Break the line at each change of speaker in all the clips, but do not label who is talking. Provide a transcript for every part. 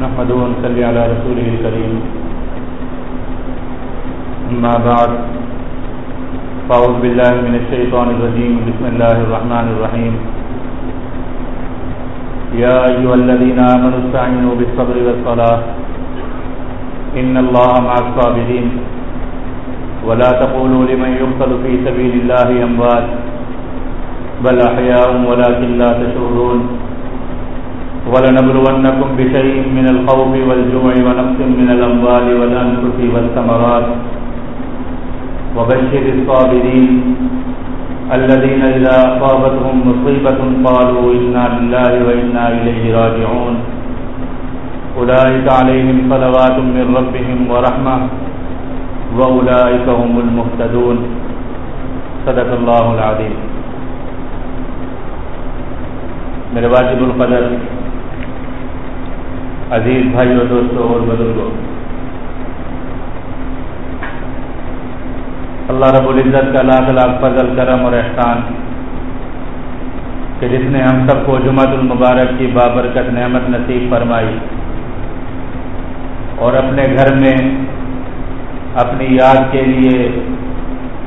نحمد صلی علی رسول الکریم اما بعد، فاعوذ باللہ من الشیطان الرجیم، بسم اللہ الرحمن الرحیم. یا ایها الذین آمنوا استعینوا بالصبر والصلاة. ان اللہ مع الصابرین. ولا تقولوا لمن يقتل في سبيل الله اموات. بل احياء ولكن لا تشعرون. ولنبلونكم بشيء من الخوف والجوع ونقص من الاموال والانفس والثمرات. وبشر الصابرين الذين اذا اصابتهم مصيبه قالوا انا لله وانا اليه راجعون. اولئك عليهم صلوات من ربهم ورحمه واولئك هم المهتدون. صدق الله العظيم. میرے واجب القدر عزیز بھائیو دوستو اور بزرگوں۔ اللہ رب العزت کا لاکھ لاکھ فضل، کرم اور احسان کہ جس نے ہم سب کو جمعۃ المبارک کی بابرکت، نعمت نصیب فرمائی اور اپنے گھر میں اپنی یاد کے لیے،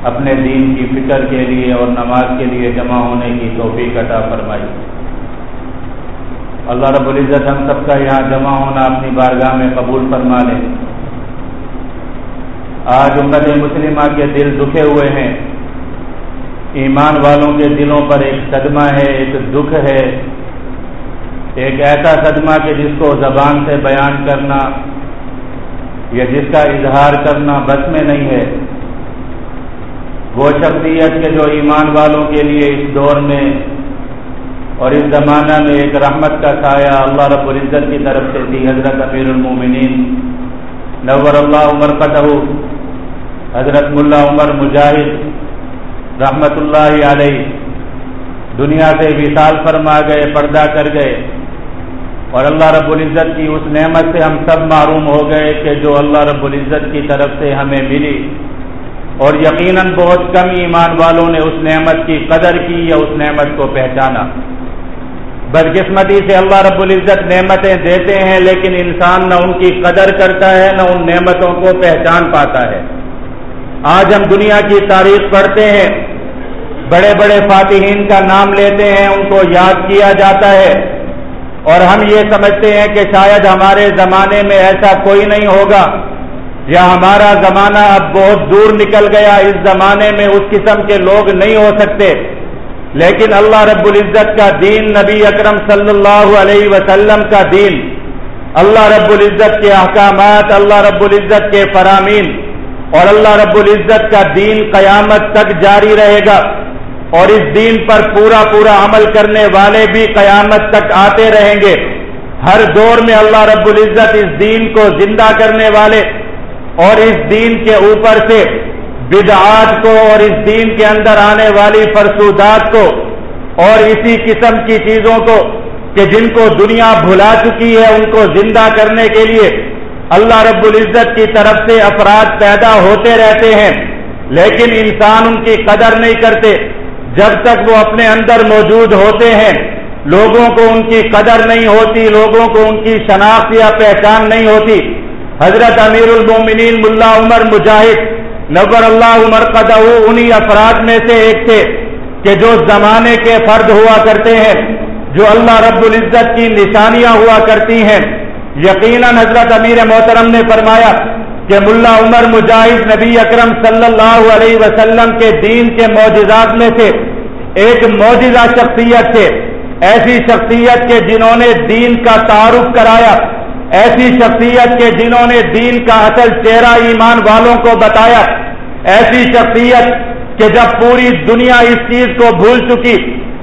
اپنے دین کی فکر کے لیے اور نماز کے لیے جمع ہونے کی توفیق عطا فرمائی۔ اللہ رب العزت ہم سب کا یہاں جمع ہونا اپنی بارگاہ میں قبول فرما لیں آج امت مسلمہ کے دل دکھے ہوئے ہیں۔ ایمان والوں کے دلوں پر ایک صدمہ ہے، ایک دکھ ہے۔ ایک ایسا صدمہ کہ جس کو زبان سے بیان کرنا یا جس کا اظہار کرنا بس میں نہیں ہے۔ وہ شخصیت کے جو ایمان والوں کے لیے اس دور میں اور اس زمانہ میں ایک رحمت کا سایہ اللہ رب العزت کی طرف سے تھی، حضرت امیر المومنین۔ نور اللہ عمر قطع حضرت ملا عمر مجاہد، رحمت اللہ علیہ۔ دنیا سے وصال فرما گئے، پردہ کر گئے۔ اور اللہ رب العزت کی اس نعمت سے ہم سب معروم ہو گئے کہ جو اللہ رب العزت کی طرف سے ہمیں ملی۔ اور یقیناً بہت کم ایمان والوں نے اس نعمت کی قدر کی یا اس نعمت کو پہچانا۔ بدقسمتی سے اللہ رب العزت نعمتیں دیتے ہیں، لیکن انسان نہ ان کی قدر کرتا ہے، نہ ان نعمتوں کو پہچان پاتا ہے۔ آج ہم دنیا کی تاریخ پڑھتے ہیں۔ بڑے بڑے فاتحین کا نام لیتے ہیں، ان کو یاد کیا جاتا ہے۔ اور ہم یہ سمجھتے ہیں کہ شاید ہمارے زمانے میں ایسا کوئی نہیں ہوگا، یا ہمارا زمانہ اب بہت دور نکل گیا۔ اس زمانے میں اس قسم کے لوگ نہیں ہو سکتے۔ لیکن اللہ رب العزت کا دین نبی اکرم صلی اللہ علیہ وسلم کا دین، اللہ رب العزت کے احکامات، اللہ رب العزت کے فرامین اور اللہ رب العزت کا دین قیامت تک جاری رہے گا اور اس دین پر پورا پورا عمل کرنے والے بھی قیامت تک آتے رہیں گے۔ ہر دور میں اللہ رب العزت اس دین کو زندہ کرنے والے اور اس دین کے اوپر سے بدعات کو اور اس دین کے اندر آنے والی فرسودات کو اور اسی قسم کی چیزوں کو کہ جن کو دنیا بھلا چکی ہے، ان کو زندہ کرنے کے لیے اللہ رب العزت کی طرف سے افراد پیدا ہوتے رہتے ہیں، لیکن انسان ان کی قدر نہیں کرتے۔ جب تک وہ اپنے اندر موجود ہوتے ہیں، لوگوں کو ان کی قدر نہیں ہوتی، لوگوں کو ان کی شناخت یا پہچان نہیں ہوتی۔ حضرت امیر المومنین ملا عمر مجاہد نبر اللہ عمر انہی افراد میں سے ایک تھے کہ جو زمانے کے فرد ہوا کرتے ہیں، جو اللہ رب العزت کی نشانیاں ہوا کرتی ہیں۔ یقیناً حضرت امیر محترم نے فرمایا کہ ملا عمر مجاہد نبی اکرم صلی اللہ علیہ وسلم کے دین کے معجزات میں سے ایک معجزہ شخصیت تھے۔ ایسی شخصیت کے جنہوں نے دین کا تعارف کرایا ایسی شخصیت کے جنہوں نے دین کا اصل چہرہ ایمان والوں کو بتایا، ایسی شخصیت کہ جب پوری دنیا اس چیز کو بھول چکی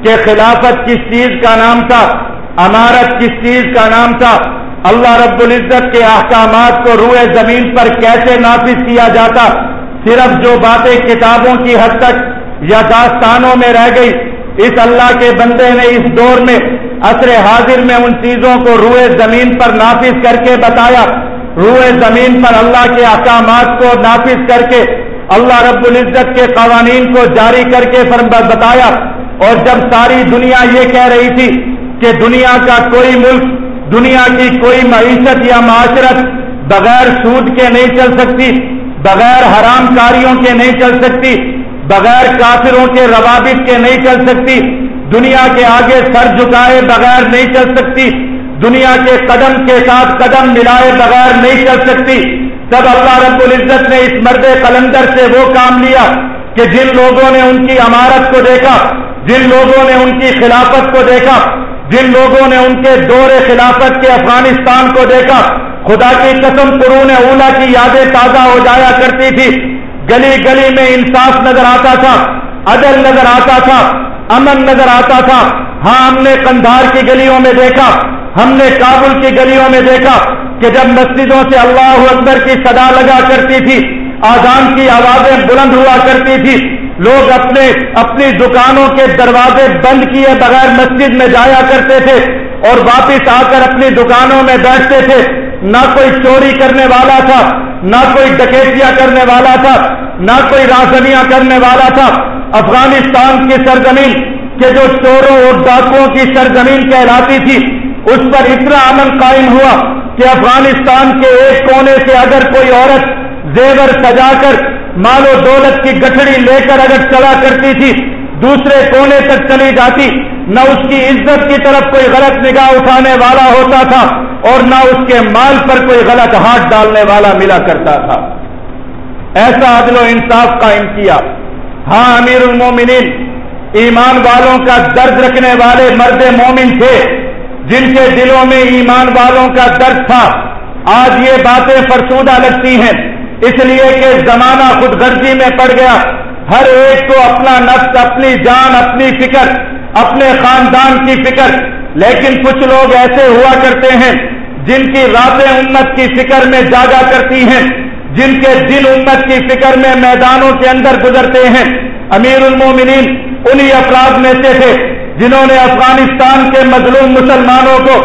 کہ خلافت کس چیز کا نام تھا، امارت کس چیز کا نام تھا، اللہ رب العزت کے احکامات کو روئے زمین پر کیسے نافذ کیا جاتا، صرف جو باتیں کتابوں کی حد تک یا داستانوں میں رہ گئی، اس اللہ کے بندے نے اس دور میں عصر حاضر میں ان چیزوں کو روئے زمین پر نافذ کر کے بتایا۔ روئے زمین پر اللہ کے احکامات کو نافذ کر کے اللہ رب العزت کے قوانین کو جاری کر کے بتایا۔ اور جب ساری دنیا یہ کہہ رہی تھی کہ دنیا کا کوئی ملک، دنیا کی کوئی معیشت یا معاشرت بغیر سود کے نہیں چل سکتی، بغیر حرام کاریوں کے نہیں چل سکتی، بغیر کافروں کے روابط کے نہیں چل سکتی دنیا کے آگے سر جھکائے بغیر نہیں چل سکتی، دنیا کے قدم کے ساتھ قدم ملائے بغیر نہیں چل سکتی۔ تب اللہ رب العزت نے اس مرد قلندر سے وہ کام لیا کہ جن لوگوں نے ان کی عمارت کو دیکھا، جن لوگوں نے ان کی خلافت کو دیکھا، جن لوگوں نے ان کے دور خلافت کے افغانستان کو دیکھا۔ خدا کی قسم قرون اولا کی یادیں تازہ ہو جایا کرتی تھی۔ گلی گلی میں انصاف نظر آتا تھا۔ عدل نظر آتا تھا، امن نظر آتا تھا۔ ہاں ہم نے کندھار کی گلیوں میں دیکھا، ہم نے کابل کی گلیوں میں دیکھا کہ جب مسجدوں سے اللہ اکبر کی صدا لگا کرتی تھی آزان کی آوازیں بلند ہوا کرتی تھی، لوگ اپنے، اپنی دکانوں کے دروازے بند کیے بغیر مسجد میں جایا کرتے تھے اور واپس آ کر اپنی دکانوں میں بیٹھتے تھے۔ نہ کوئی چوری کرنے والا تھا، نہ کوئی ڈکیتیاں کرنے والا تھا، نہ کوئی راسنیاں کرنے والا تھا۔ افغانستان کی سرزمین کے جو چوروں اور ڈاکوؤں کی سرزمین کہلاتی تھی، اس پر اتنا امن قائم ہوا کہ افغانستان کے ایک کونے سے اگر کوئی عورت زیور سجا کر مال و دولت کی گٹھڑی لے کر اگر چلا کرتی تھی، دوسرے کونے تک چلی جاتی، نہ اس کی عزت کی طرف کوئی غلط نگاہ اٹھانے والا ہوتا تھا اور نہ اس کے مال پر کوئی غلط ہاتھ ڈالنے والا ملا کرتا تھا۔ ایسا عدل و انصاف قائم کیا۔ ہاں امیر المومنین، ایمان والوں کا درد رکھنے والے مرد مومن تھے، جن کے دلوں میں ایمان والوں کا درد تھا۔ آج یہ باتیں فرسودہ لگتی ہیں۔ اس لیے کہ زمانہ خود غرضی میں پڑ گیا۔ ہر ایک کو اپنا نفس، اپنی جان، اپنی فکر، اپنے خاندان کی فکر۔ لیکن کچھ لوگ ایسے ہوا کرتے ہیں جن کی راتیں امت کی فکر میں جاگا کرتی ہیں۔ جن کے دل امت کی فکر میں میدانوں کے اندر گزرتے ہیں، امیر المومنین انہی افراد میں سے تھے جنہوں نے افغانستان کے مظلوم مسلمانوں کو،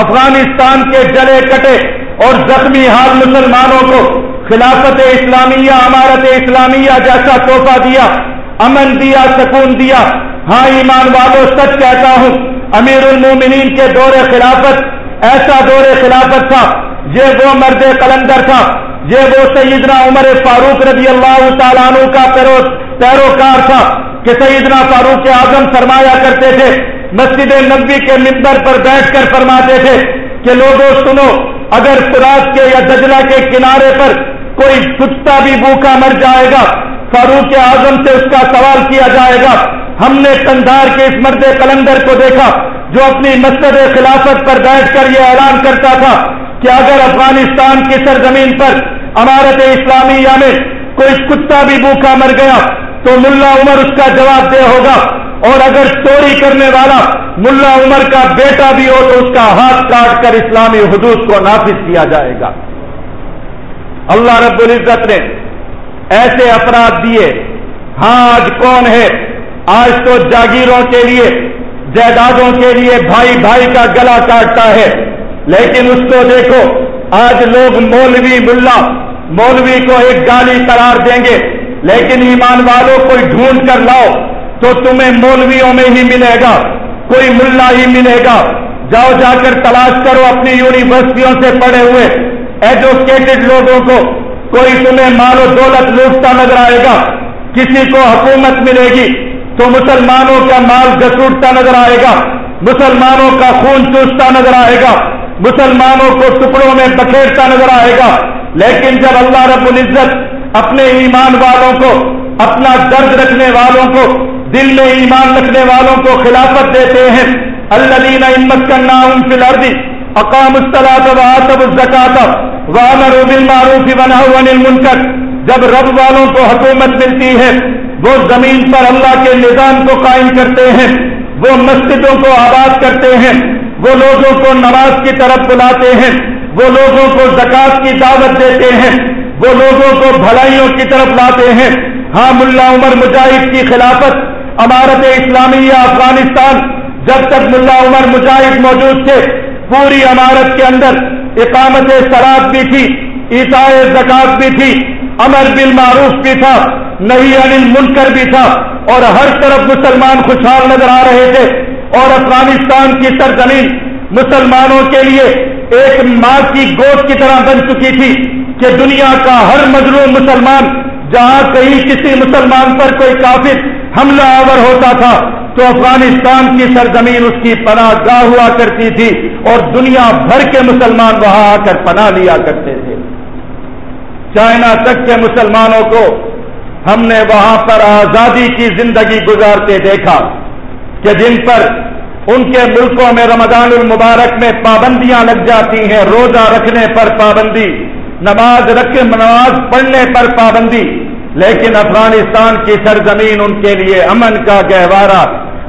افغانستان کے جلے کٹے اور زخمی حال مسلمانوں کو خلافت اسلامیہ، امارت اسلامیہ جیسا تحفہ دیا، امن دیا، سکون دیا۔ ہاں ایمان والوں سچ کہتا ہوں، امیر المومنین کے دور خلافت ایسا دور خلافت تھا، یہ وہ مرد قلندر تھا یہ وہ سیدنا عمر فاروق رضی اللہ تعالیٰ عنہ کا پیروکار تھا کہ سیدنا فاروق اعظم فرمایا کرتے تھے، مسجد نبی کے ممبر پر بیٹھ کر فرماتے تھے کہ لوگوں سنو، اگر فراق کے یا دجلہ کے کنارے پر کوئی کتا بھی بھوکا مر جائے گا، فاروق اعظم سے اس کا سوال کیا جائے گا۔ ہم نے کندھار کے اس مرد کلندر کو دیکھا جو اپنی مسجد خلافت پر بیٹھ کر یہ اعلان کرتا تھا کہ اگر افغانستان کی سرزمین پر عمارت اسلامیہ میں یعنی کوئی کتا بھی بھوکا مر گیا تو ملا عمر اس کا جواب دے ہوگا اور اگر چوری کرنے والا ملا عمر کا بیٹا بھی ہو تو اس کا ہاتھ کاٹ کر اسلامی حدود کو نافذ کیا جائے گا۔ اللہ رب العزت نے ایسے افراد دیے ہاں آج کون ہے؟ آج تو جاگیروں کے لیے، جائیدادوں کے لیے بھائی بھائی کا گلا کاٹتا ہے۔ لیکن اس کو دیکھو، آج لوگ مولوی ملا، مولوی کو ایک گالی قرار دیں گے، لیکن ایمان والوں کوئی ڈھونڈ کر لاؤ تو تمہیں مولویوں میں ہی ملے گا، کوئی ملا ہی ملے گا۔ جاؤ جا کر تلاش کرو اپنی یونیورسٹیوں سے پڑھے ہوئے ایجوکیٹڈ لوگوں کو۔ کوئی تمہیں مال و دولت لوٹتا نظر آئے گا، کسی کو حکومت ملے گی، تو مسلمانوں کا مال گسوٹتا نظر آئے گا، مسلمانوں کا خون چوستا نظر آئے گا۔ مسلمانوں کو ٹکڑوں میں بکھیرتا نظر آئے گا۔ لیکن جب اللہ رب العزت اپنے ایمان والوں کو، اپنا درد رکھنے والوں کو، دل میں ایمان رکھنے والوں کو خلافت دیتے ہیں اللہ امت کرنا ان فی الردی اقام الصلاۃ الزکات وامر بالمعروف ونهوا عن المنکر۔ جب رب والوں کو حکومت ملتی ہے، وہ زمین پر اللہ کے نظام کو قائم کرتے ہیں، وہ مسجدوں کو آباد کرتے ہیں۔ وہ لوگوں کو نماز کی طرف بلاتے ہیں، وہ لوگوں کو زکات کی دعوت دیتے ہیں، وہ لوگوں کو بھلائیوں کی طرف لاتے ہیں۔ ہاں ملا عمر مجاہد کی خلافت امارت اسلامیہ افغانستان، جب تک ملا عمر مجاہد موجود تھے، پوری عمارت کے اندر اقامت سراب بھی تھی عیسائی زکات بھی تھی، امر بل معروف بھی تھا نہیں انل منکر بھی تھا، اور ہر طرف مسلمان خوشحال نظر آ رہے تھے۔ اور افغانستان کی سرزمین مسلمانوں کے لیے ایک ماں کی گود کی طرح بن چکی تھی کہ دنیا کا ہر مظلوم مسلمان، جہاں کہیں کسی مسلمان پر کوئی کافر حملہ آور ہوتا تھا، تو افغانستان کی سرزمین اس کی پناہ گاہ ہوا کرتی تھی اور دنیا بھر کے مسلمان وہاں آ کر پناہ لیا کرتے تھے۔ چائنا تک کے مسلمانوں کو ہم نے وہاں پر آزادی کی زندگی گزارتے دیکھا کہ جن پر ان کے ملکوں میں رمضان المبارک میں پابندیاں لگ جاتی ہیں، روزہ رکھنے پر پابندی، نماز رکھ نماز پڑھنے پر پابندی، لیکن افغانستان کی سرزمین ان کے لیے امن کا گہوارہ،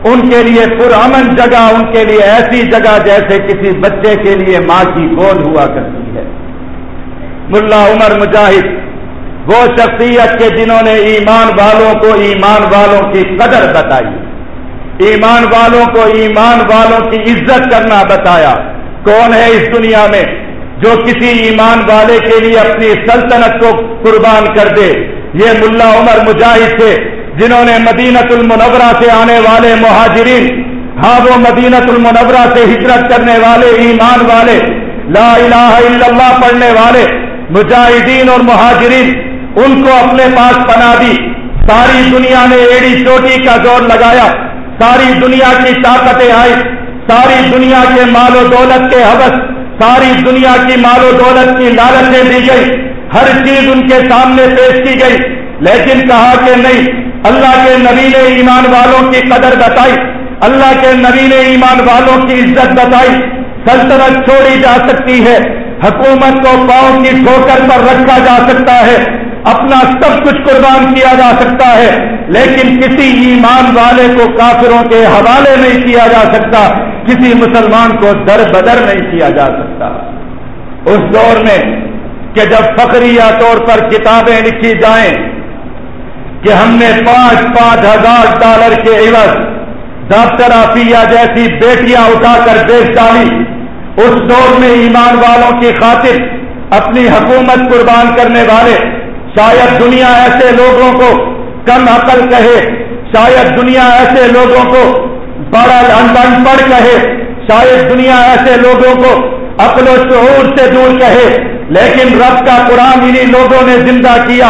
ان کے لیے پرامن جگہ، ان کے لیے ایسی جگہ جیسے کسی بچے کے لیے ماں کی گود ہوا کرتی ہے۔ ملا عمر مجاہد، وہ شخصیت کے جنہوں نے ایمان والوں کو ایمان والوں کی قدر بتائی۔ ایمان والوں کو ایمان والوں کی عزت کرنا بتایا۔ کون ہے اس دنیا میں جو کسی ایمان والے کے لیے اپنی سلطنت کو قربان کر دے؟ یہ ملا عمر مجاہد تھے، جنہوں نے مدینت المنورہ سے آنے والے مہاجرین ہاں وہ مدینت المنورہ سے ہجرت کرنے والے، ایمان والے، لا الہ الا اللہ پڑھنے والے، مجاہدین اور مہاجرین، ان کو اپنے پاس بنا دی۔ ساری دنیا نے ایڑی چوٹی کا زور لگایا۔ ساری دنیا کی طاقتیں آئی ساری دنیا کے مال و دولت کے حوث، ساری دنیا کی مال و دولت کی لالچیں دی گئی ہر چیز ان کے سامنے پیش کی گئی، لیکن کہا کہ نہیں، اللہ کے نبی نے ایمان والوں کی قدر بتائی، اللہ کے نبی نے ایمان والوں کی عزت بتائی۔ سلطنت چھوڑی جا سکتی ہے، حکومت کو پاؤں کی ٹھوکر پر رکھا جا سکتا ہے۔ اپنا سب کچھ قربان کیا جا سکتا ہے، لیکن کسی ایمان والے کو کافروں کے حوالے نہیں کیا جا سکتا، کسی مسلمان کو در بدر نہیں کیا جا سکتا۔ اس دور میں کہ جب فخریہ طور پر کتابیں لکھی جائیں کہ ہم نے پانچ پانچ ہزار ڈالر کے عوض ڈاکٹر آفیہ جیسی بیٹیاں اٹھا کر بیچ ڈالی، اس دور میں ایمان والوں کی خاطر اپنی حکومت قربان کرنے والے شاید دنیا ایسے لوگوں کو کم عقل کہے، شاید دنیا ایسے لوگوں کو بڑا ان پڑھ کہے، شاید دنیا ایسے لوگوں کو عقل و شعور سے دور کہے۔ لیکن رب کا قرآن انہی لوگوں نے زندہ کیا،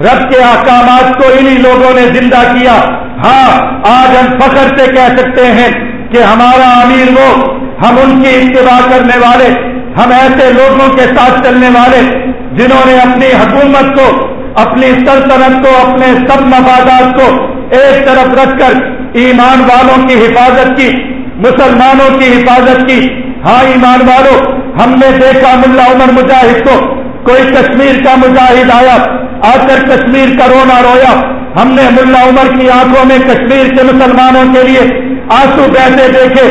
رب کے احکامات کو انہی لوگوں نے زندہ کیا۔ ہاں آج ہم فخر سے کہہ سکتے ہیں کہ ہمارا امیر وہ، ہم ان کی اتباع کرنے والے ہم ایسے لوگوں کے ساتھ چلنے والے جنہوں نے اپنی حکومت کو، اپنی سلطنت کو، اپنے سب مفادات کو ایک طرف رکھ کر ایمان والوں کی حفاظت کی، مسلمانوں کی حفاظت کی۔ ہاں ایمان والوں ہم نے دیکھا ملا عمر مجاہد کو، کوئی کشمیر کا مجاہد آیا، آ کر کشمیر کا رونا رویا۔ ہم نے ملا عمر کی آنکھوں میں کشمیر کے مسلمانوں کے لیے آنسو بہتے دیکھے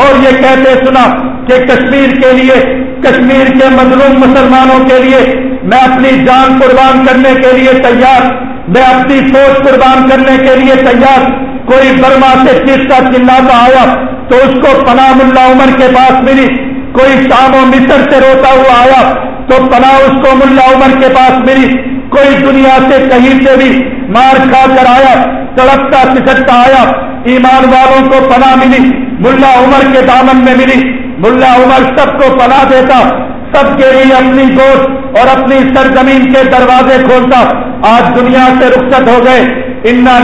اور یہ کہتے سنا کہ کشمیر کے لیے، کشمیر کے مظلوم مسلمانوں کے لیے میں اپنی جان قربان کرنے کے لیے تیار، میں اپنی سوچ قربان کرنے کے لیے تیار۔ کوئی برما سے چیز کا چلاتا آیا تو اس کو پناہ ملا عمر کے پاس ملی۔ کوئی شام و مصر سے روتا ہوا آیا تو پناہ اس کو ملا عمر کے پاس ملی۔ کوئی دنیا سے کہیں سے بھی مار کھا کر آیا سڑکتا سچکتا آیا۔ ایمان والوں کو پناہ ملی، ملا عمر کے دامن میں ملی۔ ملا عمر سب کو پناہ دیتا، سب کے لیے اپنی گوشت اور اپنی سرزمین کے دروازے کھولتا۔ آج دنیا سے رخصت ہو گئے۔ انا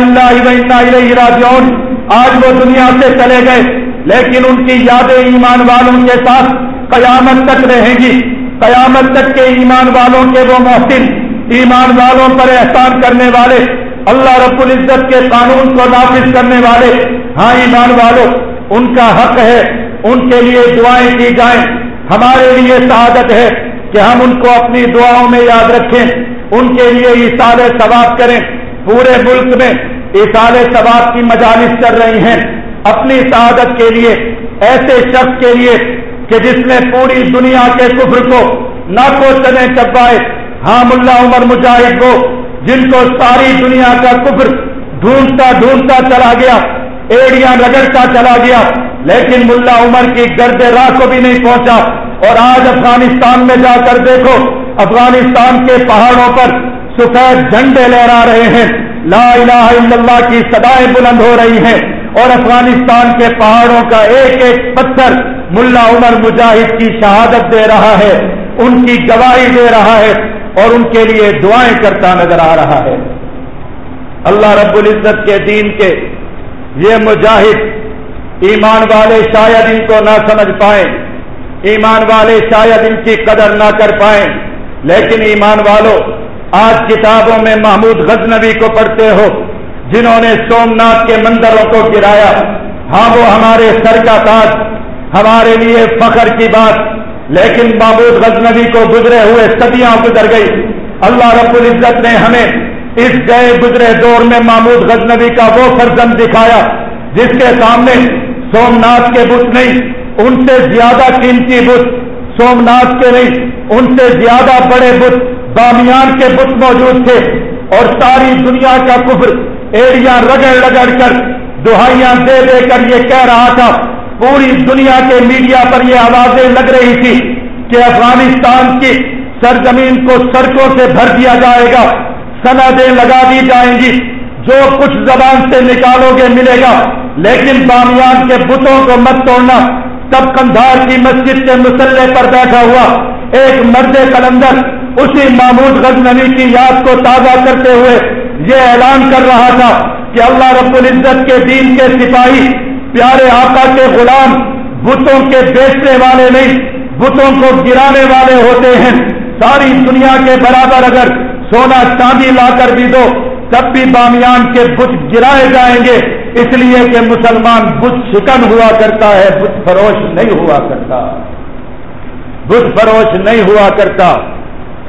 راجعون۔ آج وہ دنیا سے چلے گئے۔ لیکن ان کی یادیں ایمان والوں کے ساتھ قیامت تک رہیں گی۔ قیامت تک کے ایمان والوں کے وہ محسن، ایمان والوں پر احسان کرنے والے، اللہ رب العزت کے قانون کو نافذ کرنے والے۔ ہاں ایمان والوں ان کا حق ہے۔ ان کے لیے دعائیں کی جائیں۔ ہمارے لیے سعادت ہے کہ ہم ان کو اپنی دعاؤں میں یاد رکھیں۔ ان کے لیے اشار ثواب کریں۔ پورے ملک میں اشار ثواب کی مجالس چل رہی ہیں۔ اپنی سعادت کے لیے، ایسے شخص کے لیے کہ جس نے پوری دنیا کے کفر کو نہ کو چپائے ہاں ملا عمر مجاہد کو جن کو ساری دنیا کا کفر ڈھونڈتا ڈھونڈتا چلا گیا، ایڑیاں رگڑتا چلا گیا۔ لیکن ملا عمر کی گرد راہ کو بھی نہیں پہنچا اور آج افغانستان میں جا کر دیکھو، افغانستان کے پہاڑوں پر سفید جھنڈے لہرا رہے ہیں۔ لا الہ الا اللہ کی سدائیں بلند ہو رہی ہیں اور افغانستان کے پہاڑوں کا ایک ایک پتھر ملا عمر مجاہد کی شہادت دے رہا ہے، ان کی گواہی دے رہا ہے اور ان کے لیے دعائیں کرتا نظر آ رہا ہے۔ اللہ رب العزت کے دین کے یہ مجاہد ایمان والے شاید ان کو نہ سمجھ پائیں، ایمان والے شاید ان کی قدر نہ کر پائیں۔ لیکن ایمان والوں آج کتابوں میں محمود غزنوی کو پڑھتے ہو، جنہوں نے سومناتھ کے مندروں کو گرایا۔ ہاں وہ ہمارے سر کا تاج، ہمارے لیے فخر کی بات۔ لیکن محمود غزنوی کو گزرے ہوئے صدیاں گزر گئی اللہ رب العزت نے ہمیں اس گئے گزرے دور میں محمود غزنوی کا وہ فرزن دکھایا، جس کے سامنے سومناتھ کے بت نہیں، ان سے زیادہ قیمتی بت۔ سومناتھ کے نہیں، ان سے زیادہ بڑے بت۔ بامیان کے بت موجود تھے اور ساری دنیا کا کفر، ایڑیاں رگڑ رگڑ کر دہائیاں دے دے کر یہ کہہ رہا تھا۔ پوری دنیا کے میڈیا پر یہ آوازیں لگ رہی تھی کہ افغانستان کی سرزمین کو سڑکوں سے بھر دیا جائے گا۔ سندیں لگا دی جائیں گی۔ جو کچھ زبان سے نکالو گے ملے گا، لیکن بامیان کے بتوں کو مت توڑنا۔ تب کندھار کی مسجد کے مسلح پر بیٹھا ہوا ایک مرد کلندر اسی محمود غزنوی کی یاد کو تازہ کرتے ہوئے یہ اعلان کر رہا تھا کہ اللہ رب العزت کے دین کے سپاہی، پیارے آقا کے غلام، بتوں کے بیچنے والے نہیں، بتوں کو گرانے والے ہوتے ہیں۔ ساری دنیا کے برابر اگر سونا چاندی لا کر بھی دو تب بھی بامیان کے بت گرائے جائیں گے، اس لیے کہ مسلمان بت شکن ہوا کرتا ہے، بت فروش نہیں ہوا کرتا۔ بت فروش نہیں ہوا کرتا۔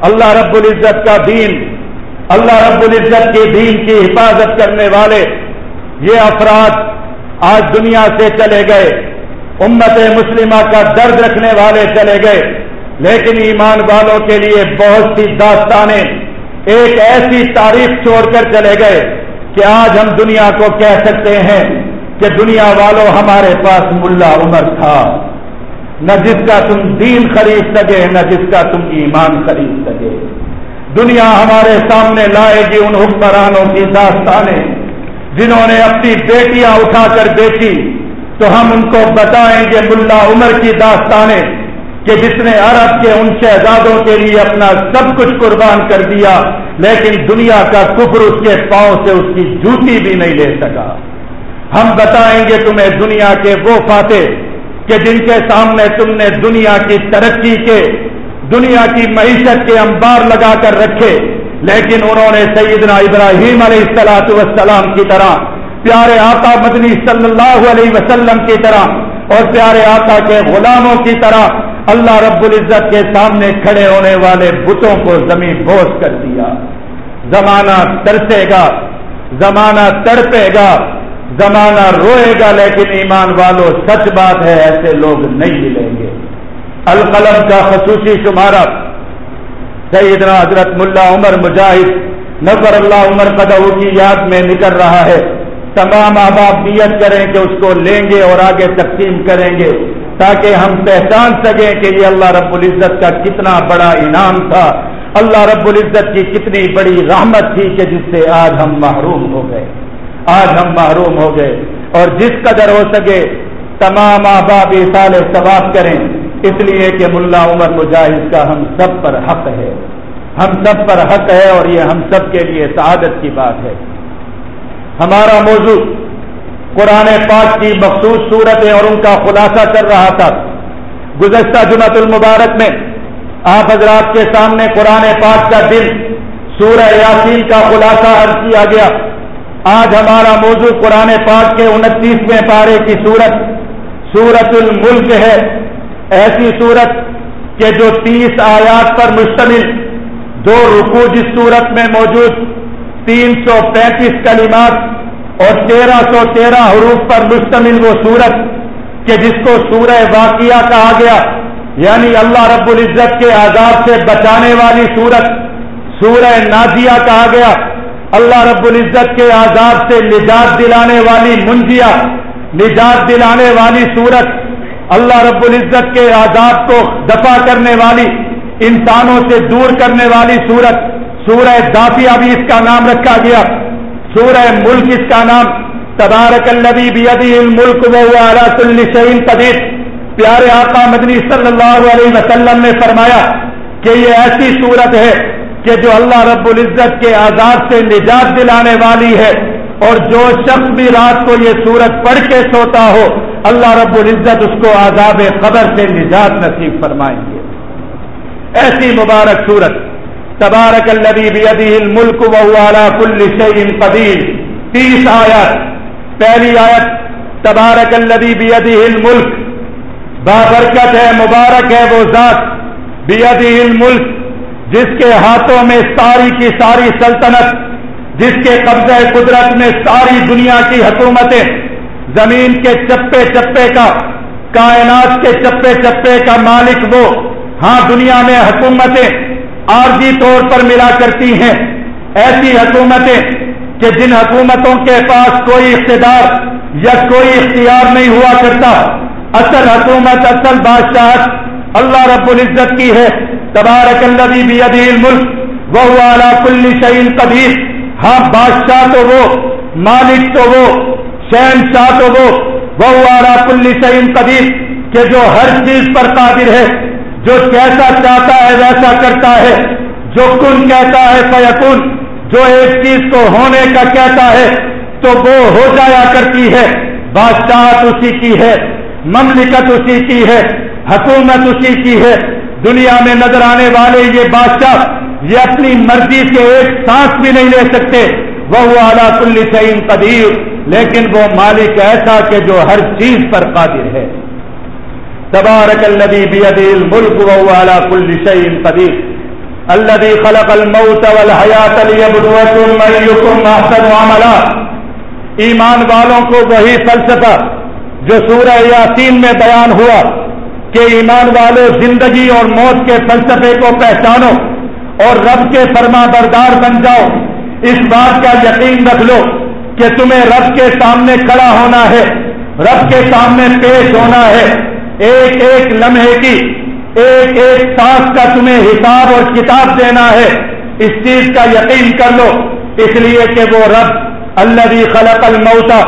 اللہ رب العزت کا دین، اللہ رب العزت کے دین کی حفاظت کرنے والے یہ افراد آج دنیا سے چلے گئے۔ امت مسلمہ کا درد رکھنے والے چلے گئے۔ لیکن ایمان والوں کے لیے بہت سی داستانیں ایک ایسی تاریخ چھوڑ کر چلے گئے کہ آج ہم دنیا کو کہہ سکتے ہیں کہ دنیا والوں ہمارے پاس ملا عمر تھا۔ نہ جس کا تم دین خرید سکے، نہ جس کا تم ایمان خرید سکے۔ دنیا ہمارے سامنے لائے گی ان حکمرانوں کی داستانیں۔ جنہوں نے اپنی بیٹیاں اٹھا کر بیچی، تو ہم ان کو بتائیں گے ملا عمر کی داستانیں۔ کہ جس نے عرب کے ان شہزادوں کے لیے اپنا سب کچھ قربان کر دیا، لیکن دنیا کا کفر اس کے پاؤں سے اس کی جوتی بھی نہیں لے سکا۔ ہم بتائیں گے تمہیں دنیا کے وہ فاتح کہ جن کے سامنے تم نے دنیا کی ترقی کے، دنیا کی معیشت کے انبار لگا کر رکھے، لیکن انہوں نے سیدنا ابراہیم علیہ السلاۃ والسلام کی طرح، پیارے آقا مدنی صلی اللہ علیہ وسلم کی طرح اور پیارے آقا کے غلاموں کی طرح اللہ رب العزت کے سامنے کھڑے ہونے والے بتوں کو زمین بوس کر دیا۔ زمانہ ترسے گا، زمانہ تڑپے گا، زمانہ روئے گا، لیکن ایمان والوں سچ بات ہے، ایسے لوگ نہیں ملیں گے۔ القلم کا خصوصی شمارہ، سیدنا حضرت ملا عمر مجاہد نظر اللہ عمر قدو کی یاد میں نکل رہا ہے۔ تمام احباب نیت کریں کہ اس کو لیں گے اور آگے تقسیم کریں گے۔ تاکہ ہم پہچان سکیں کہ یہ اللہ رب العزت کا کتنا بڑا انعام تھا۔ اللہ رب العزت کی کتنی بڑی رحمت تھی کہ جس سے آج ہم محروم ہو گئے۔ آج ہم محروم ہو گئے۔ اور جس قدر ہو سکے تمام آباب سال ثواب کریں۔ اس لیے کہ ملا عمر مجاہد کا ہم سب پر حق ہے۔ ہم سب پر حق ہے اور یہ ہم سب کے لیے سعادت کی بات ہے۔ ہمارا موضوع قرآن پاک کی مخصوص صورتیں اور ان کا خلاصہ کر رہا تھا۔ گزشتہ جمعت المبارک میں آپ حضرات کے سامنے قرآن پاک کا دل، سورہ یاسین کا خلاصہ عرض کیا گیا۔ آج ہمارا موضوع قرآن پاک کے انتیسویں پارے کی صورت سورت الملک ہے۔ ایسی صورت کہ جو تیس آیات پر مشتمل، دو رکو جس صورت میں موجود، تین سو پینتیس کلمات اور تیرہ سو تیرہ حروف پر مشتمل وہ صورت کہ جس کو سورہ واقعہ کہا گیا یعنی اللہ رب العزت کے عذاب سے بچانے والی صورت سورہ نازیہ کہا گیا۔ اللہ رب العزت کے آزاد سے نجات دلانے والی منجیا نجات دلانے والی صورت اللہ رب العزت کے آزاد کو دفاع کرنے والی، انسانوں سے دور کرنے والی صورت سورہ دافیہ بھی اس کا نام رکھا گیا۔ سورہ ملک اس کا نام تبارک النبی بھی الملک وہ الشعین قدیر۔ پیارے آقا مدنی صلی اللہ علیہ وسلم نے فرمایا کہ یہ ایسی صورت ہے کہ جو اللہ رب العزت کے آزاد سے نجات دلانے والی ہے اور جو شخص بھی رات کو یہ صورت پڑھ کے سوتا ہو، اللہ رب العزت اس کو عذاب قبر سے نجات نصیب فرمائیں گے۔ ایسی مبارک صورت۔ تبارک الدی الملک والا کل شعین قدیر۔ تیس آیت۔ پہلی آیت، تبارک الدی بیدی الملک۔ بابرکت ہے، مبارک ہے وہ ذات۔ بیدی الملک، جس کے ہاتھوں میں ساری کی ساری سلطنت، جس کے قبضہ قدرت میں ساری دنیا کی حکومتیں، زمین کے چپے چپے کا، کائنات کے چپے چپے کا مالک وہ۔ ہاں دنیا میں حکومتیں عارضی طور پر ملا کرتی ہیں۔ ایسی حکومتیں کہ جن حکومتوں کے پاس کوئی اقتدار یا کوئی اختیار نہیں ہوا کرتا، اصل حکومت، اصل بادشاہ اللہ رب العزت کی ہے۔ تبارک الذی بیدی الملک وہ اعلیٰ کل شعین قدیر۔ ہاں بادشاہ تو وہ، مالک تو وہ شہن شاہ تو وہ وہ اعلیٰ کل شعین قدیر۔ کہ جو ہر چیز پر قادر ہے جو کیسا چاہتا ہے ویسا کرتا ہے۔ جو کن کہتا ہے فیقن جو ایک چیز کو ہونے کا کہتا ہے تو وہ ہو جایا کرتی ہے۔ بادشاہ اسی کی ہے، مملکت اسی کی ہے، حکومت اسی کی ہے۔ دنیا میں نظر آنے والے یہ بادشاہ، یہ اپنی مرضی سے ایک سانس بھی نہیں لے سکتے۔ وہ اعلیٰ کل شعین قدیر۔ لیکن وہ مالک ایسا کہ جو ہر چیز پر قادر ہے۔ تبارک الذي بيده الملك وهو على كل شيء قدير الذي خلق الموت والحیات ليبلوكم ايكم احسن عملا. ایمان والوں کو وہی فلسفہ جو سورہ یاسین میں بیان ہوا کہ ایمان والوں زندگی اور موت کے فلسفے کو پہچانو اور رب کے فرما بردار بن جاؤ. اس بات کا یقین رکھ لو کہ تمہیں رب کے سامنے کھڑا ہونا ہے، رب کے سامنے پیش ہونا ہے ایک ایک لمحے کی، ایک ایک سانس کا تمہیں حساب اور کتاب دینا ہے۔ اس چیز کا یقین کر لو۔ اس لیے کہ وہ رب اللہ خلق الموتا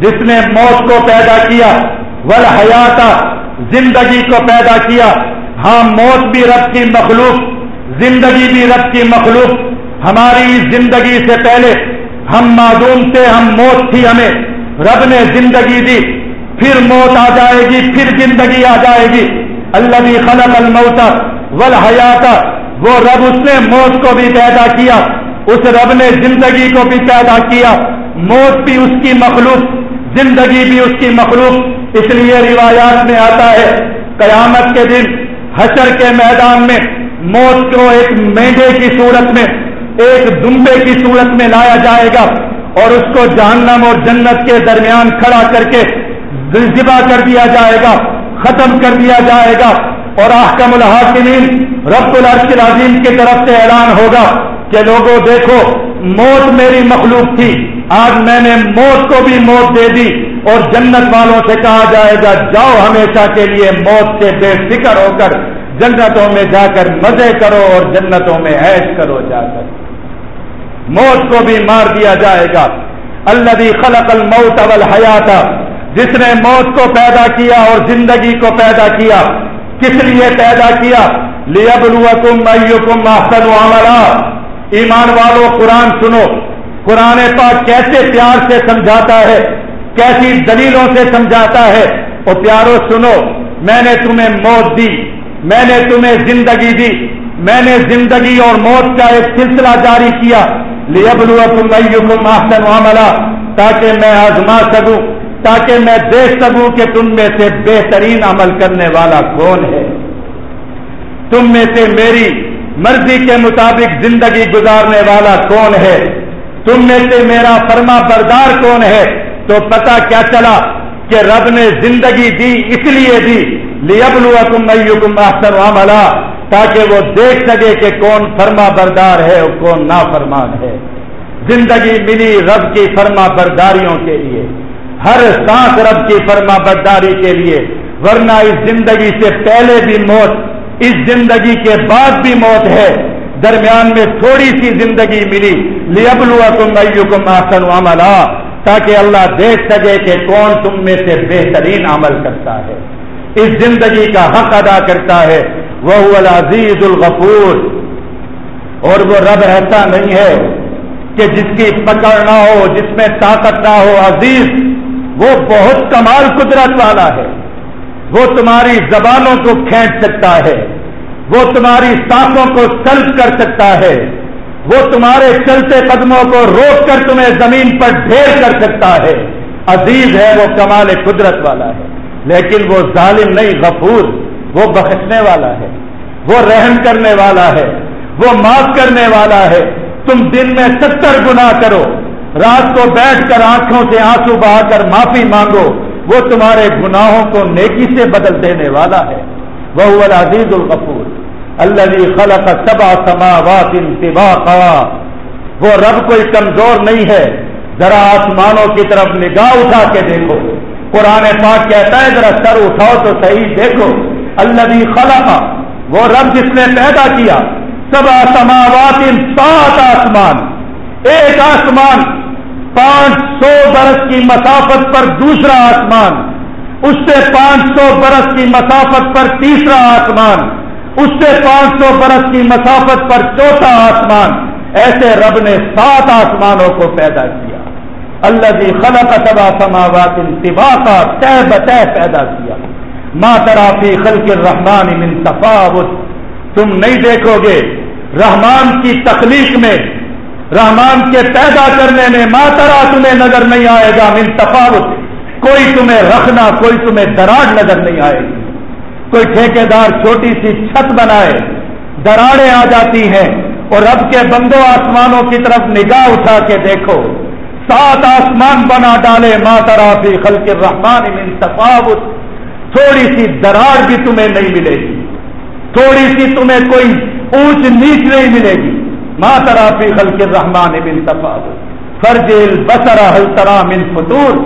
جس نے موت کو پیدا کیا ول حیاتا زندگی کو پیدا کیا۔ ہاں موت بھی رب کی مخلوق، زندگی بھی رب کی مخلوق۔ ہماری زندگی سے پہلے ہم معدوم تھے، ہم موت تھی ہمیں۔ رب نے زندگی دی۔ پھر موت آ جائے گی، پھر زندگی آ جائے گی۔ اللہ بھی خلق الموتا ول وہ رب اس نے موت کو بھی پیدا کیا، اس رب نے زندگی کو بھی پیدا کیا۔ موت بھی اس کی مخلوق، زندگی بھی اس کی مخلوق۔ اس لیے روایات میں آتا ہے، قیامت کے دن حشر کے میدان میں موت کو ایک مینڈے کی صورت میں، ایک دمبے کی صورت میں لایا جائے گا اور اس کو جہنم اور جنت کے درمیان کھڑا کر کے ذبح کر دیا جائے گا، ختم کر دیا جائے گا۔ اور احکم الحاکمین رب العرش العظیم کی طرف سے اعلان ہوگا کہ لوگوں، دیکھو، موت میری مخلوق تھی۔ آج میں نے موت کو بھی موت دے دی۔ اور جنت والوں سے کہا جائے گا، جاؤ ہمیشہ کے لیے موت سے بے فکر ہو کر جنتوں میں جا کر مزے کرو اور جنتوں میں عیش کرو جا کر۔ موت کو بھی مار دیا جائے گا۔ اللہ خلق الموت اول حیات جس نے موت کو پیدا کیا اور زندگی کو پیدا کیا، کس لیے پیدا کیا؟ لیبلوکم ایکم احسن عملا۔ ایمان والوں قرآن سنو۔ قرآن پاک کیسے پیار سے سمجھاتا ہے، کیسی دلیلوں سے سمجھاتا ہے؟ اور پیارو، سنو، میں نے تمہیں موت دی، میں نے تمہیں زندگی دی۔ میں نے زندگی اور موت کا ایک سلسلہ جاری کیا۔ لیبلوکم ایکم احسن عملا، تاکہ میں آزما سکوں۔ تاکہ میں دیکھ سکوں کہ تم میں سے بہترین عمل کرنے والا کون ہے۔ تم میں سے میری مرضی کے مطابق زندگی گزارنے والا کون ہے؟ تم میں سے میرا فرما بردار کون ہے؟ تو پتا کیا چلا کہ رب نے زندگی دی، اس لیے دی۔ لیبلو تم کم احسن تاکہ وہ دیکھ سکے کہ کون فرما بردار ہے اور کون نافرمان ہے۔ زندگی ملی رب کی فرما برداریوں کے لیے۔ ہر سانس رب کی فرما برداری کے لیے، ورنہ اس زندگی سے پہلے بھی موت، اس زندگی کے بعد بھی موت ہے۔ درمیان میں تھوڑی سی زندگی ملی۔ لیبلو تم کم آسن عملہ تاکہ اللہ دیکھ سکے کہ کون تم میں سے بہترین عمل کرتا ہے۔ اس زندگی کا حق ادا کرتا ہے۔ وہ العزیز الغفور۔ اور وہ رب ایسا نہیں ہے کہ جس کی پکڑ نہ ہو، جس میں طاقت نہ ہو، عزیز وہ بہت کمال قدرت والا ہے۔ وہ تمہاری زبانوں کو کھینچ سکتا ہے۔ وہ تمہاری سانسوں کو سلب کر سکتا ہے۔ وہ تمہارے چلتے قدموں کو روک کر تمہیں زمین پر ڈھیر کر سکتا ہے۔ عزیز ہے وہ کمال قدرت والا ہے۔ لیکن وہ ظالم نہیں، غفور، وہ بخشنے والا ہے۔ وہ رحم کرنے والا ہے۔ وہ معاف کرنے والا ہے۔ تم دن میں ستر گنا کرو۔ رات کو بیٹھ کر آنکھوں سے آنسو بہا کر معافی مانگو، وہ تمہارے گناہوں کو نیکی سے بدل دینے والا ہے۔ وہ العزیز الغفور۔ اللہ خلق سبا سماوات انتباقا وہ رب کوئی کمزور نہیں ہے۔ ذرا آسمانوں کی طرف نگاہ اٹھا کے دیکھو۔ قرآن پاک کہتا ہے، ذرا سر اٹھاؤ تو صحیح دیکھو۔ اللہ خلق۔ وہ رب جس نے پیدا کیا۔ سب سماوات ان سات آسمان۔ ایک آسمان۔ پانچ سو برس کی مسافت پر دوسرا آسمان، اس سے پانچ سو برس کی مسافت پر تیسرا آسمان، اس سے پانچ سو برس کی مسافت پر چوتھا آسمان۔ ایسے رب نے سات آسمانوں کو پیدا کیا۔ اللہ جی خلق تبا سماوات انتبا کا طے بطے پیدا کیا۔ ماں ترافی خلق الرحمان من تفاوت۔ تم نہیں دیکھو گے رحمان کی تخلیق میں رحمان کے پیدا کرنے میں ماں ترا تمہیں نظر نہیں آئے گا، من تفاوت۔ کوئی تمہیں رکھنا، کوئی تمہیں دراڑ نظر نہیں آئے گی۔ کوئی ٹھیکیدار چھوٹی سی چھت بنائے، دراڑیں آ جاتی ہیں اور رب کے بندو آسمانوں کی طرف نگاہ اٹھا کے دیکھو۔ سات آسمان بنا ڈالے ماترا فی خلق الرحمان من تفاوت۔ تھوڑی سی دراڑ بھی تمہیں نہیں ملے گی۔ تھوڑی سی تمہیں کوئی اونچ نیچ نہیں ملے گی۔ ماترا فی خلق الرحمان من تفاوت. فرجل بسرا حل ترا من فطور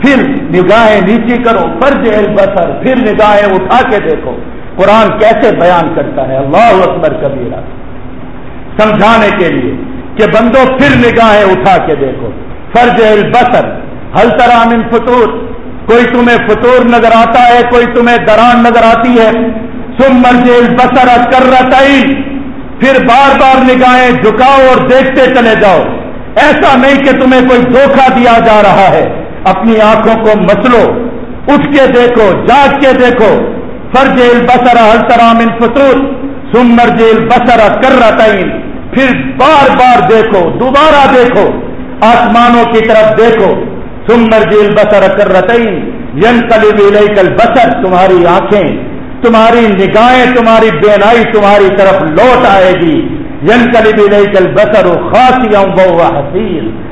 پھر نگاہیں نیچی کرو. فرج البصر پھر نگاہیں اٹھا کے دیکھو. قرآن کیسے بیان کرتا ہے؟ اللہ اکبر کبیرہ. سمجھانے کے لیے کہ بندو پھر نگاہیں اٹھا کے دیکھو. فرض البصر ہل من فطور کوئی تمہیں فطور نظر آتا ہے، کوئی تمہیں دران نظر آتی ہے. سم مرج البصر کر پھر بار بار نگاہیں جھکاؤ اور دیکھتے چلے جاؤ۔ ایسا نہیں کہ تمہیں کوئی دھوکہ دیا جا رہا ہے۔ اپنی آنکھوں کو مسلو، اٹھ کے دیکھو، جاگ کے دیکھو۔ فرج البصر ہل من فطور سم مرج البصر کر پھر بار بار دیکھو، دوبارہ دیکھو۔ آسمانوں کی طرف دیکھو۔ سمر جیل بسر کر رتئی ین کل بسر تمہاری آنکھیں۔ تمہاری نگاہیں، تمہاری بینائی تمہاری طرف لوٹ آئے گی۔ ین کلی بھی کل بسر خاصی حسین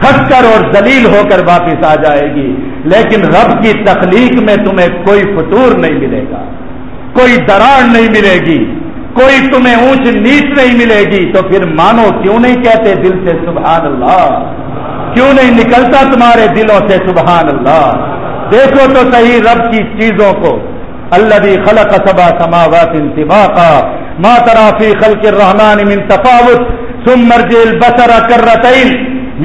تھک کر اور دلیل ہو کر واپس آ جائے گی۔ لیکن رب کی تخلیق میں تمہیں کوئی فطور نہیں ملے گا۔ کوئی دراڑ نہیں ملے گی۔ کوئی تمہیں اونچ نیچ نہیں ملے گی۔ تو پھر مانو کیوں نہیں کہتے دل سے سبحان اللہ؟ کیوں نہیں نکلتا تمہارے دلوں سے سبحان اللہ؟ دیکھو تو صحیح رب کی چیزوں کو۔ اللہ بھی خلق سبا سماوات انتبا کا ماں ترافی خلق الرحمان من تفاوت. سم مرجل بسر کر رتعین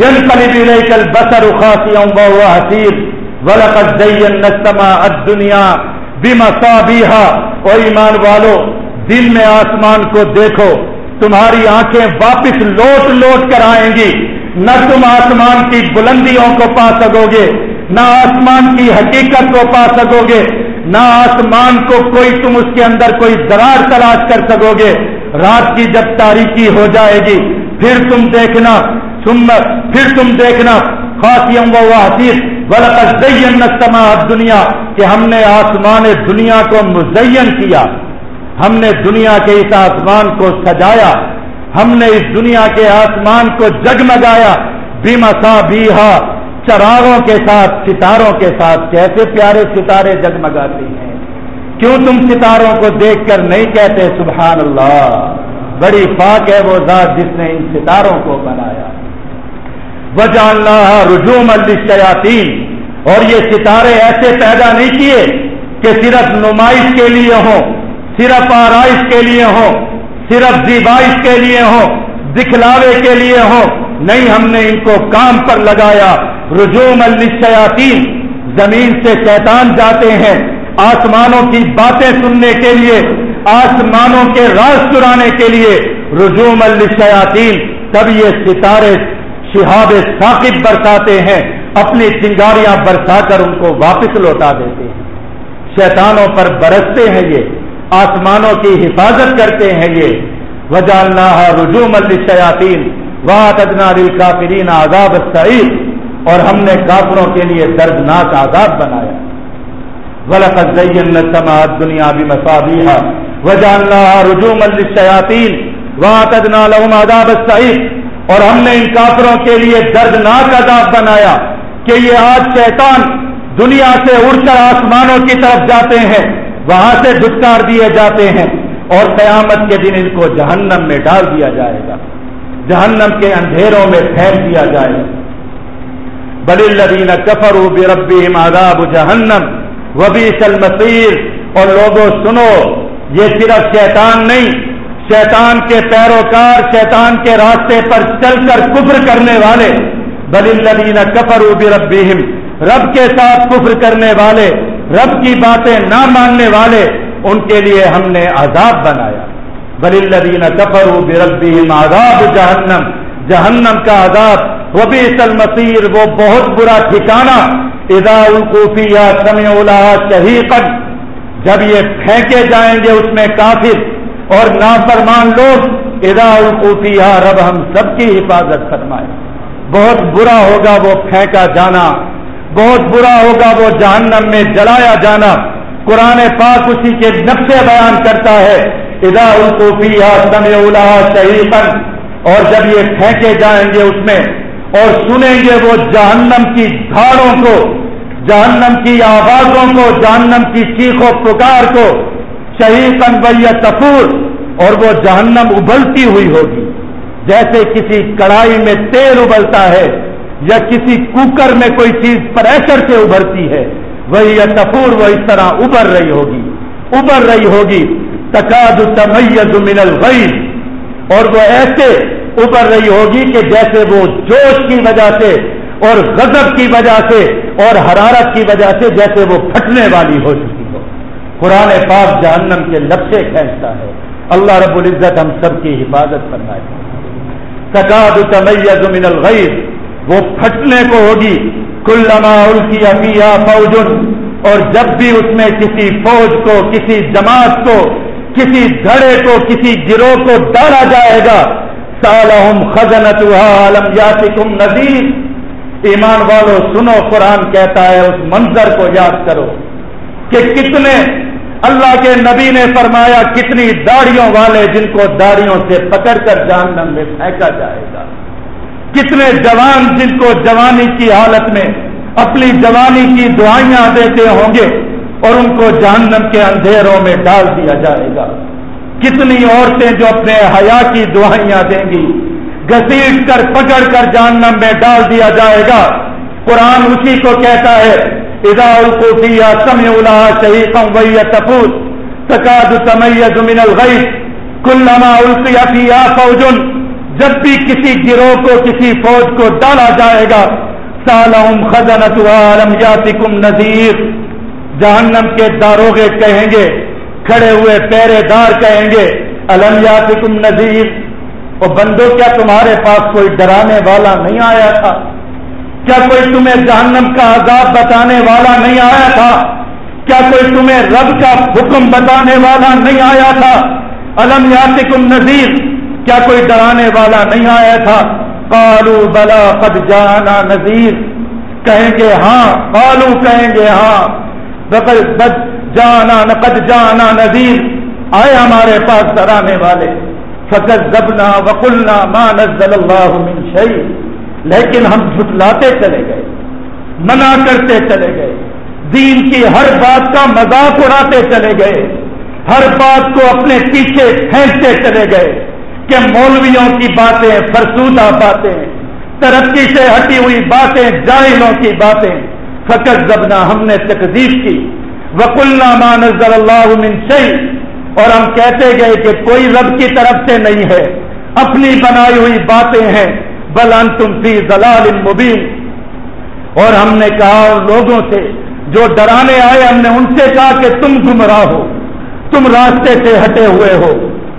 ین کلی بھی کل بسر خاصی حسیر ولقت زین نستما دنیا بیما اور ایمان والو دن میں آسمان کو دیکھو. تمہاری آنکھیں واپس لوٹ لوٹ کر آئیں گی. نہ تم آسمان کی بلندیوں کو پا سکو گے، نہ آسمان کی حقیقت کو پا سکو گے. نہ آسمان کو کوئی تم اس کے اندر کوئی درار تلاش کر سکو گے۔ رات کی جب تاریخی ہو جائے گی، پھر تم دیکھنا پھر تم دیکھنا۔ خاصی حسیث ولقین نستما دنیا کہ ہم نے آسمان دنیا کو مزین کیا۔ ہم نے دنیا کے اس آسمان کو سجایا۔ ہم نے اس دنیا کے آسمان کو جگمگایا۔ بیما سا بیہا چراغوں کے ساتھ، ستاروں کے ساتھ کیسے پیارے ستارے جگمگاتے ہیں؟ کیوں تم ستاروں کو دیکھ کر نہیں کہتے، سبحان اللہ؟ بڑی پاک ہے وہ ذات جس نے ان ستاروں کو بنایا۔ وجہ اللہ رجوم الشیاتی اور یہ ستارے ایسے پیدا نہیں کیے کہ صرف نمائش کے لیے ہوں، صرف آرائش کے لیے ہو صرف زیبائش کے لیے ہو دکھلاوے کے لیے ہو نہیں، ہم نے ان کو کام پر لگایا۔ رجوم الشیاطین زمین سے شیطان جاتے ہیں۔ آسمانوں کی باتیں سننے کے لیے، آسمانوں کے راز چرانے کے لیے۔ رجوم الشیاطین تب یہ ستارے شہاب ثاقب برساتے ہیں۔ اپنی چنگاریاں برسا کر ان کو واپس لوٹا دیتے ہیں۔ شیطانوں پر برستے ہیں یہ، آسمانوں کی حفاظت کرتے ہیں یہ۔ وجالنا رجوم الشیاطین وادنا دل کافرین آزاد سعید اور ہم نے کافروں کے لیے دردناک آزاد بنایا۔ دنیا بھی مسابیہ وجالنا رجوم الشیاطین وادنا لہم اور ہم نے ان کافروں کے لیے دردناک عذاب بنایا کہ یہ آج شیطان دنیا سے اڑ کر آسمانوں کی طرف جاتے ہیں، وہاں سے دھتکار دیے جاتے ہیں اور قیامت کے دن ان کو جہنم میں ڈال دیا جائے گا۔ جہنم کے اندھیروں میں پھینک دیا جائے گا۔ بل الدین کفر بربی آداب جہنم وبی سلمسیر اور لوگوں سنو، یہ صرف شیطان نہیں، شیطان کے پیروکار، شیطان کے راستے پر چل کر کفر کرنے والے۔ بل الدین کفر رب رب کے ساتھ کفر کرنے والے، رب کی باتیں نہ ماننے والے، ان کے لیے ہم نے عذاب بنایا۔ بل الدین کفر بربیم آزاد جہنم جہنم کا عذاب۔ وہ بھی مسیر وہ بہت برا ٹھکانا ادا القوفیہ سمع اولا شہید جب یہ پھینکے جائیں گے اس میں کافر اور نافرمان لوگ ادا القوفیہ رب ہم سب کی حفاظت فرمائے۔ بہت برا ہوگا وہ پھینکا جانا، بہت برا ہوگا وہ جہنم میں جلایا جانا۔ قرآن پاک اسی کے نقشے بیان کرتا ہے ادا القوفیہ سمع الا شہید اور جب یہ پھینکے جائیں گے اس میں اور سنیں گے وہ جہنم کی دھاڑوں کو، جہنم کی آوازوں کو، جہنم کی چیخ و پکار کو شہید بیا تفور اور وہ جہنم ابلتی ہوئی ہوگی۔ جیسے کسی کڑھائی میں تیل ابلتا ہے یا کسی کوکر میں کوئی چیز پریشر سے ابھرتی ہے وہی یا تفور وہ اس طرح ابھر رہی ہوگی۔ ابھر رہی ہوگی تقاد تمیز من الغیظ اور وہ ایسے ابھر رہی ہوگی کہ جیسے وہ جوش کی وجہ سے اور غضب کی وجہ سے اور حرارت کی وجہ سے جیسے وہ پھٹنے والی ہو چکی ہو۔ قرآن پاک جہنم کے لفظے کھینچتا ہے۔ اللہ رب العزت ہم سب کی حفاظت فرمائے۔ تقاد تمیز من الغیر وہ پھٹنے کو ہوگی۔ کل لما الکی ابیا فوجن اور جب بھی اس میں کسی فوج کو، کسی جماعت کو، کسی دھڑے کو، کسی گروہ کو ڈالا جائے گا سالم خزنت عالم یاتکم نذیر۔ ایمان والو، سنو، قرآن کہتا ہے، اس منظر کو یاد کرو کہ کتنے اللہ کے نبی نے فرمایا، کتنی داڑیوں والے جن کو داڑیوں سے پکڑ کر جہنم میں پھینکا جائے گا۔ کتنے جوان جن کو جوانی کی حالت میں اپنی جوانی کی دعائیاں دیتے ہوں گے اور ان کو جہنم کے اندھیروں میں ڈال دیا جائے گا۔ کتنی عورتیں جو اپنے حیا کی دعائیاں دیں گی؟ گسیٹ کر، پکڑ کر جہنم میں ڈال دیا جائے گا۔ قرآن اسی کو کہتا ہے، اذا القوفیہ سمع الا شہیقا وی تفوت، تکاد تمیز من الغیث، کلما القیا فیہا فوجن جب بھی کسی گروہ کو، کسی فوج کو ڈالا جائے گا، سالہم خزنت عالم یاتکم نذیر۔ جہنم کے داروغے کہیں گے کھڑے ہوئے پہرے دار کہیں گے، الم یاتکم نذیر؟ اور بندو، کیا تمہارے پاس کوئی ڈرانے والا نہیں آیا تھا؟ کیا کوئی تمہیں جہنم کا عذاب بتانے والا نہیں آیا تھا؟ کیا کوئی تمہیں رب کا حکم بتانے والا نہیں آیا تھا؟ الم یاتکم نذیر؟ کیا کوئی ڈرانے والا نہیں آیا تھا؟ کالو بلا قد جانا نذیر؟ کہیں گے ہاں کالو کہیں گے ہاں بد جانا نقد جانا نذیر۔ آئے ہمارے پاس ڈرانے والے۔ فقط زبنا وکلنا ماں نزل اللہ من شہید لیکن ہم جھٹلاتے چلے گئے۔ منع کرتے چلے گئے۔ دین کی ہر بات کا مذاق اڑاتے چلے گئے۔ ہر بات کو اپنے پیچھے پھینکتے چلے گئے۔ کہ مولویوں کی باتیں فرسودہ باتیں، ترقی سے ہٹی ہوئی باتیں جائلوں کی باتیں۔ فقط زبنا ہم نے تقدیف کی۔ وکل نظر اللہ من شہید اور ہم کہتے گئے کہ کوئی رب کی طرف سے نہیں ہے۔ اپنی بنائی ہوئی باتیں ہیں۔ بل ان تم فی زلال مبین اور ہم نے کہا لوگوں سے، جو ڈرانے آئے، ہم نے ان سے کہا کہ تم گمراہ ہو۔ تم راستے سے ہٹے ہوئے ہو۔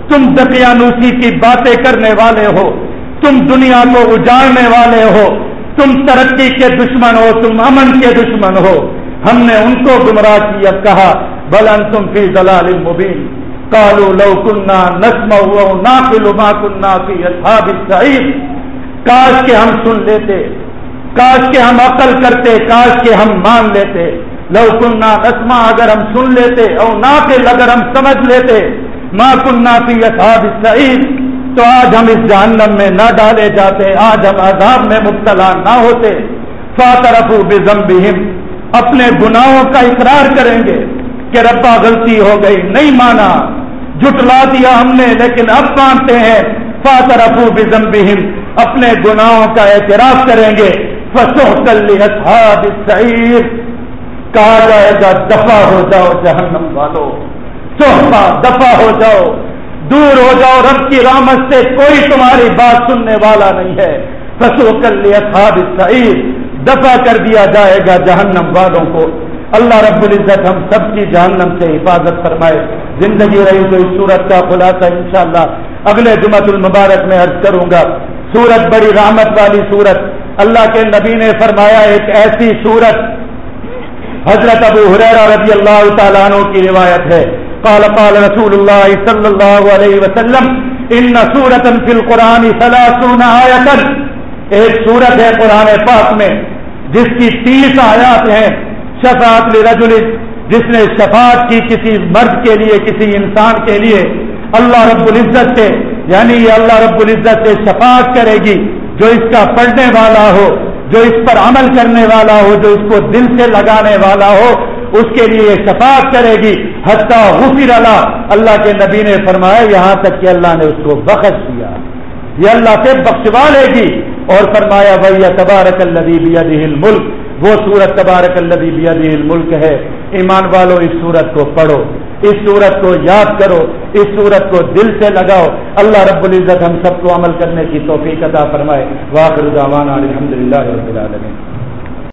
تم دقیانوسی کی باتیں کرنے والے ہو۔ تم دنیا کو اجاڑنے والے ہو۔ تم ترقی کے دشمن ہو، تم امن کے دشمن ہو۔ ہم نے ان کو گمراہ کیا، کہا بلن تم فی دلال مبین۔ کالو لو کنہ نسم ہو نا ما کنہ فی اصحاب السعید کاش کے ہم سن لیتے، کاش کے ہم عقل کرتے، کاش کے ہم مان لیتے۔ لو کنہ نسما اگر ہم سن لیتے اور نہ اگر ہم سمجھ لیتے۔ ماں کنہ فی اصحاب السعید تو آج ہم اس جہنم میں نہ ڈالے جاتے، آج ہم عذاب میں مبتلا نہ ہوتے۔ فاترف بزم اپنے گناہوں کا اقرار کریں گے کہ ربا غلطی ہو گئی، نہیں مانا۔ جٹلا دیا ہم نے، لیکن اب مانتے ہیں۔ فاتر ابو بزم اپنے گناہوں کا اعتراف کریں گے۔ فسو کل سعید کہا جائے گا دفاع ہو جاؤ جہنم والو۔ سوفا دفاع ہو جاؤ۔ دور ہو جاؤ، رب کی رامت سے کوئی تمہاری بات سننے والا نہیں ہے۔ فسو کل سعید دفاع کر دیا جائے گا جہنم والوں کو۔ اللہ رب العزت ہم سب کی جہنم سے حفاظت فرمائے۔ زندگی رہی تو اس سورت کا خلاصہ انشاءاللہ اگلے جمعت المبارک میں عرض کروں گا۔ سورت بڑی رحمت والی سورت اللہ کے نبی نے فرمایا ایک ایسی سورت حضرت ابو حریرہ رضی اللہ تعالیٰ عنہ کی روایت ہے۔ قال قال رسول اللہ صلی اللہ علیہ وسلم، ان سورت فی القرآن ثلاثون آیتا ایک سورت ہے قرآن پاک میں، جس کی تیس آیات ہیں، شفاعت لرجل، جس نے شفاعت کی کسی مرد کے لیے، کسی انسان کے لیے، اللہ رب العزت سے یعنی یہ اللہ رب العزت سے شفاعت کرے گی، جو اس کا پڑھنے والا ہو، جو اس پر عمل کرنے والا ہو، جو اس کو دل سے لگانے والا ہو، اس کے لیے یہ شفاعت کرے گی۔ حتیٰ حفر اللہ اللہ کے نبی نے فرمایا، یہاں تک کہ اللہ نے اس کو بخش دیا۔ یہ اللہ سے بخشوا لے گی۔ اور فرمایا بھیا تبارک اللہ ملک وہ سورت تبارک الدی بیدی ملک ہے۔ ایمان والو، اس سورت کو پڑھو۔ اس سورت کو یاد کرو۔ اس سورت کو دل سے لگاؤ۔ اللہ رب العزت ہم سب کو عمل کرنے کی توفیق عطا فرمائے۔ واخر الحمد للہ رب العالمین۔